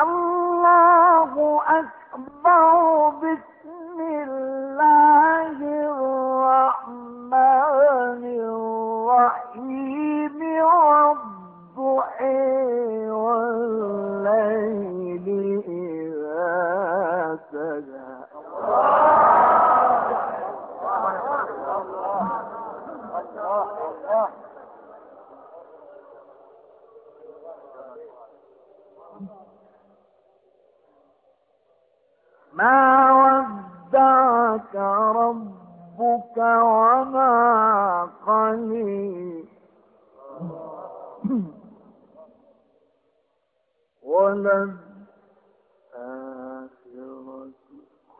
الله أكبر بسم الله الرحمن الرحيم. والضحى والليل إذا سجى ما ودعك ربك وما قليل. وللآخرة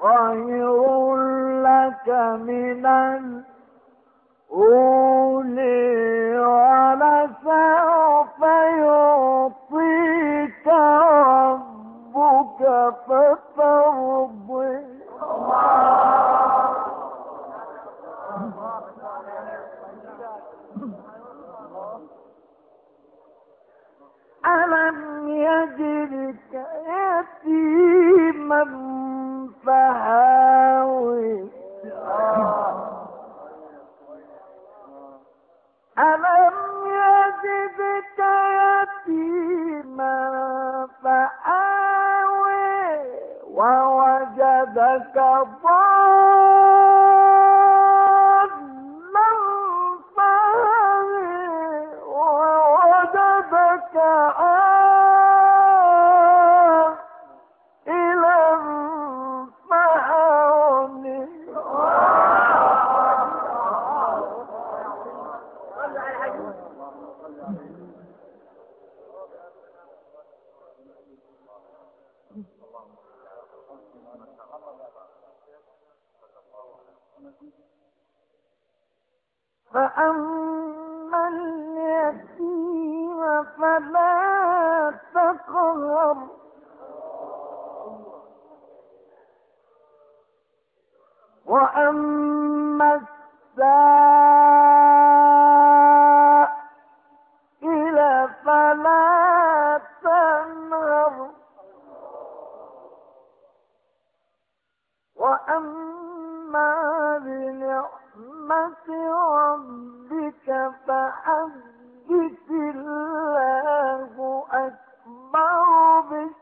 خير لك من الأولي ولسوف يعطيك ألم يجدك يتيما فهاوي؟ ألم يجدك يتيما ووجدك ضالا فهدي ووجدك عائلا فأغني فأما اليتيم فلا تقهر وأما السائل فلا وأما بنعمة ربك فحدث الله أكبر بك